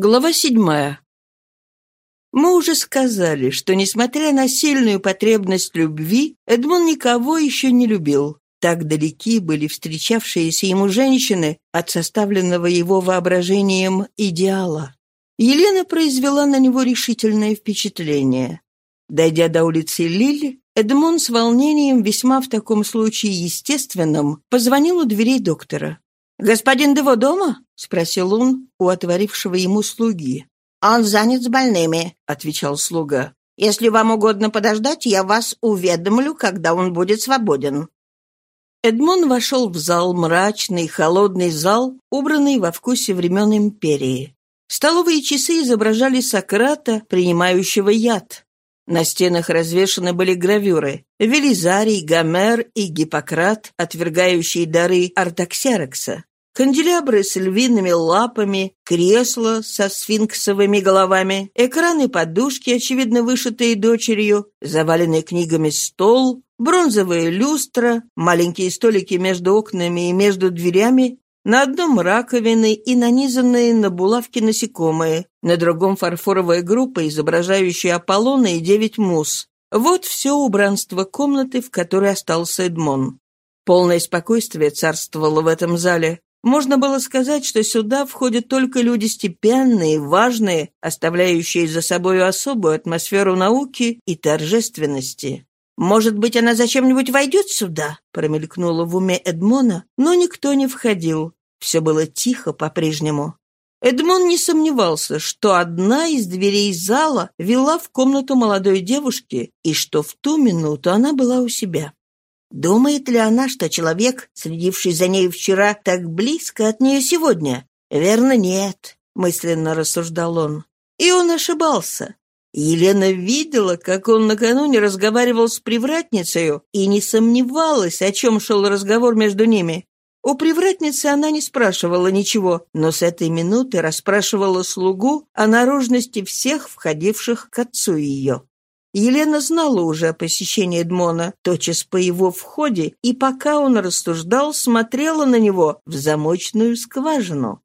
Глава седьмая. Мы уже сказали, что, несмотря на сильную потребность любви, Эдмон никого еще не любил. Так далеки были встречавшиеся ему женщины от составленного его воображением идеала. Елена произвела на него решительное впечатление. Дойдя до улицы Лиль, Эдмон с волнением, весьма в таком случае естественным, позвонил у дверей доктора. «Господин Дево дома?» — спросил он у отворившего ему слуги. «Он занят с больными», — отвечал слуга. «Если вам угодно подождать, я вас уведомлю, когда он будет свободен». Эдмон вошел в зал, мрачный, холодный зал, убранный во вкусе времен империи. Столовые часы изображали Сократа, принимающего яд. На стенах развешаны были гравюры. Велизарий, Гомер и Гиппократ, отвергающие дары Артаксерокса канделябры с львиными лапами, кресла со сфинксовыми головами, экраны подушки, очевидно вышитые дочерью, заваленный книгами стол, бронзовые люстра, маленькие столики между окнами и между дверями, на одном раковины и нанизанные на булавки насекомые, на другом фарфоровая группа, изображающая Аполлона и девять мус. Вот все убранство комнаты, в которой остался Эдмон. Полное спокойствие царствовало в этом зале. Можно было сказать, что сюда входят только люди степенные, важные, оставляющие за собой особую атмосферу науки и торжественности. «Может быть, она зачем-нибудь войдет сюда?» промелькнуло в уме Эдмона, но никто не входил. Все было тихо по-прежнему. Эдмон не сомневался, что одна из дверей зала вела в комнату молодой девушки и что в ту минуту она была у себя. Думает ли она, что человек, следивший за ней вчера, так близко от нее сегодня? Верно, нет, мысленно рассуждал он. И он ошибался. Елена видела, как он накануне разговаривал с привратницей и не сомневалась, о чем шел разговор между ними. У привратницы она не спрашивала ничего, но с этой минуты расспрашивала слугу о наружности всех входивших к отцу ее. Елена знала уже о посещении Эдмона, тотчас по его входе, и пока он рассуждал, смотрела на него в замочную скважину.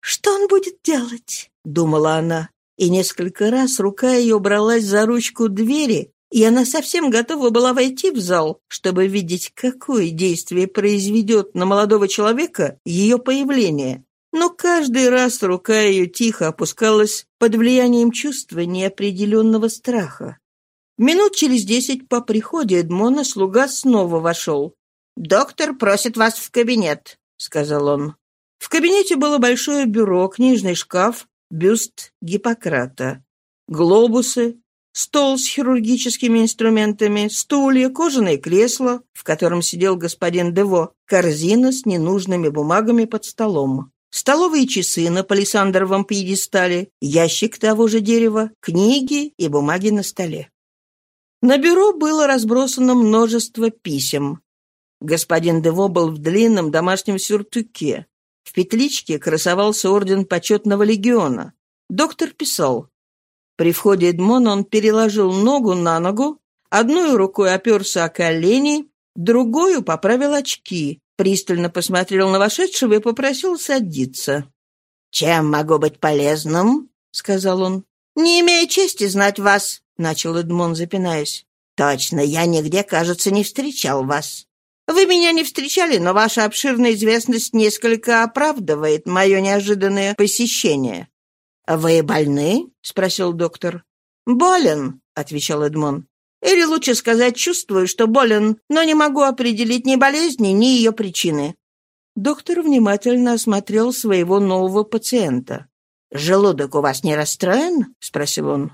«Что он будет делать?» — думала она. И несколько раз рука ее бралась за ручку двери, и она совсем готова была войти в зал, чтобы видеть, какое действие произведет на молодого человека ее появление. Но каждый раз рука ее тихо опускалась под влиянием чувства неопределенного страха. Минут через десять по приходе Эдмона слуга снова вошел. «Доктор просит вас в кабинет», — сказал он. В кабинете было большое бюро, книжный шкаф, бюст Гиппократа, глобусы, стол с хирургическими инструментами, стулья, кожаное кресло, в котором сидел господин Дево, корзина с ненужными бумагами под столом. Столовые часы на палисандровом пьедестале, ящик того же дерева, книги и бумаги на столе. На бюро было разбросано множество писем. Господин Дево был в длинном домашнем сюртуке. В петличке красовался орден почетного легиона. Доктор писал. При входе Эдмона он переложил ногу на ногу, одной рукой оперся о колени, другую поправил очки, пристально посмотрел на вошедшего и попросил садиться. «Чем могу быть полезным?» — сказал он. «Не имею чести знать вас», начал Эдмон, запинаясь. «Точно, я нигде, кажется, не встречал вас. Вы меня не встречали, но ваша обширная известность несколько оправдывает мое неожиданное посещение». «Вы больны?» — спросил доктор. «Болен», — отвечал Эдмон. «Или лучше сказать, чувствую, что болен, но не могу определить ни болезни, ни ее причины». Доктор внимательно осмотрел своего нового пациента. «Желудок у вас не расстроен?» — спросил он.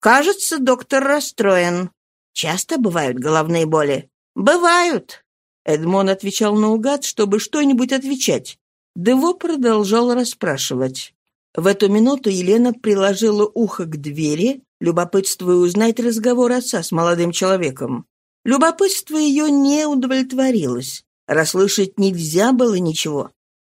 «Кажется, доктор расстроен. Часто бывают головные боли?» «Бывают». Эдмон отвечал наугад, чтобы что-нибудь отвечать. Дево продолжал расспрашивать. В эту минуту Елена приложила ухо к двери, любопытствуя узнать разговор отца с молодым человеком. Любопытство ее не удовлетворилось. Расслышать нельзя было ничего.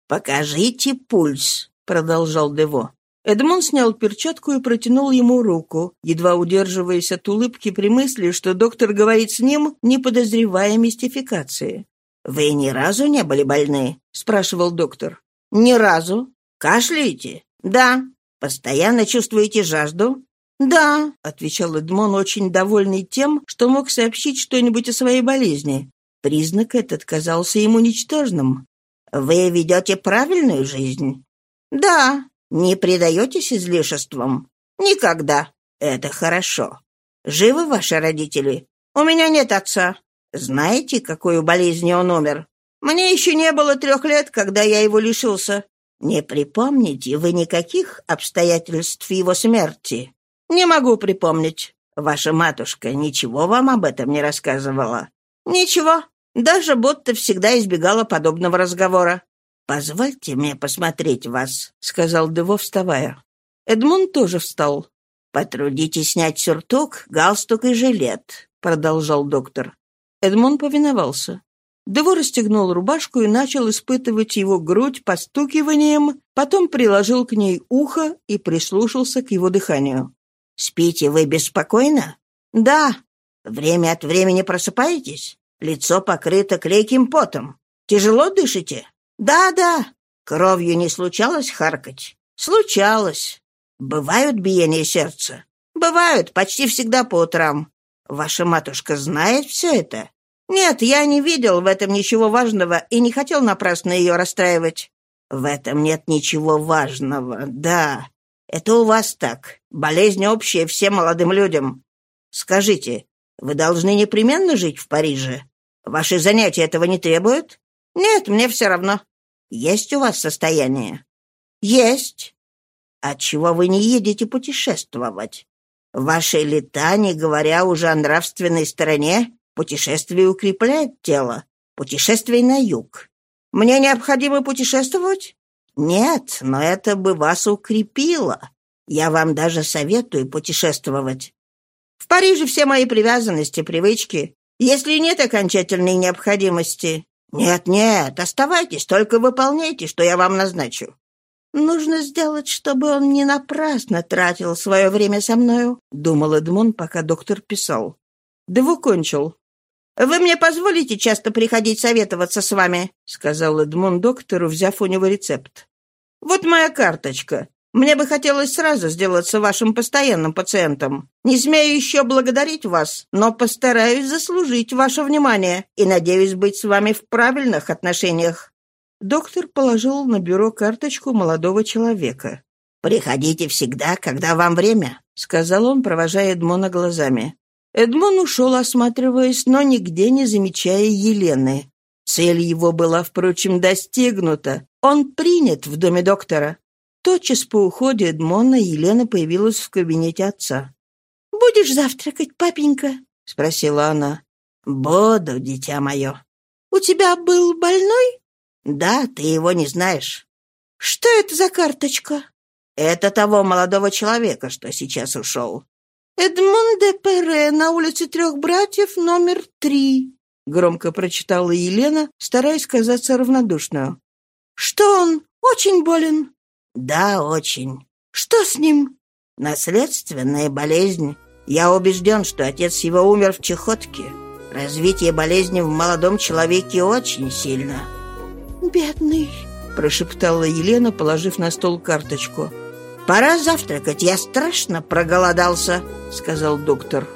«Покажите пульс», — продолжал Дево. Эдмон снял перчатку и протянул ему руку, едва удерживаясь от улыбки при мысли, что доктор говорит с ним, не подозревая мистификации. «Вы ни разу не были больны?» — спрашивал доктор. «Ни разу. Кашляете?» «Да». Постоянно чувствуете жажду?» «Да», — отвечал Эдмон, очень довольный тем, что мог сообщить что-нибудь о своей болезни. Признак этот казался ему ничтожным. «Вы ведете правильную жизнь?» «Да». «Не предаетесь излишествам?» «Никогда». «Это хорошо. Живы ваши родители?» «У меня нет отца». «Знаете, какую болезнью он умер?» «Мне еще не было трех лет, когда я его лишился». «Не припомните вы никаких обстоятельств его смерти?» «Не могу припомнить. Ваша матушка ничего вам об этом не рассказывала?» «Ничего. Даже будто всегда избегала подобного разговора. «Позвольте мне посмотреть вас», — сказал Дево, вставая. Эдмунд тоже встал. «Потрудитесь снять сюртук, галстук и жилет», — продолжал доктор. Эдмунд повиновался. Дево расстегнул рубашку и начал испытывать его грудь постукиванием, потом приложил к ней ухо и прислушался к его дыханию. «Спите вы беспокойно?» «Да». «Время от времени просыпаетесь?» Лицо покрыто клейким потом. Тяжело дышите? Да-да. Кровью не случалось харкать? Случалось. Бывают биения сердца? Бывают, почти всегда по утрам. Ваша матушка знает все это? Нет, я не видел в этом ничего важного и не хотел напрасно ее расстраивать. В этом нет ничего важного, да. Это у вас так. Болезнь общая всем молодым людям. Скажите, вы должны непременно жить в Париже? Ваши занятия этого не требуют? Нет, мне все равно. Есть у вас состояние? Есть. Отчего вы не едете путешествовать? Ваши лета, не говоря уже о нравственной стороне, путешествие укрепляет тело. Путешествие на юг. Мне необходимо путешествовать? Нет, но это бы вас укрепило. Я вам даже советую путешествовать. В Париже все мои привязанности, привычки, если нет окончательной необходимости... Нет-нет, оставайтесь, только выполняйте, что я вам назначу. «Нужно сделать, чтобы он не напрасно тратил свое время со мною», — думал Эдмон, пока доктор писал. Дево кончил. «Вы мне позволите часто приходить советоваться с вами?» — сказал Эдмон доктору, взяв у него рецепт. «Вот моя карточка. Мне бы хотелось сразу сделаться вашим постоянным пациентом. Не смею еще благодарить вас, но постараюсь заслужить ваше внимание и надеюсь быть с вами в правильных отношениях». Доктор положил на бюро карточку молодого человека. «Приходите всегда, когда вам время», — сказал он, провожая Эдмона глазами. Эдмон ушел, осматриваясь, но нигде не замечая Елены. Цель его была, впрочем, достигнута. Он принят в доме доктора. Тотчас по уходе Эдмона Елена появилась в кабинете отца. «Будешь завтракать, папенька?» — спросила она. «Буду, дитя мое». «У тебя был больной?» «Да, ты его не знаешь». «Что это за карточка?» «Это того молодого человека, что сейчас ушел». «Эдмон де Пере на улице трех братьев, номер три», — громко прочитала Елена, стараясь казаться равнодушную. «Что он, очень болен?» «Да, очень». «Что с ним?» «Наследственная болезнь. Я убежден, что отец его умер в чехотке. Развитие болезни в молодом человеке очень сильно». «Бедный», — прошептала Елена, положив на стол карточку. «Пора завтракать, я страшно проголодался», — сказал доктор.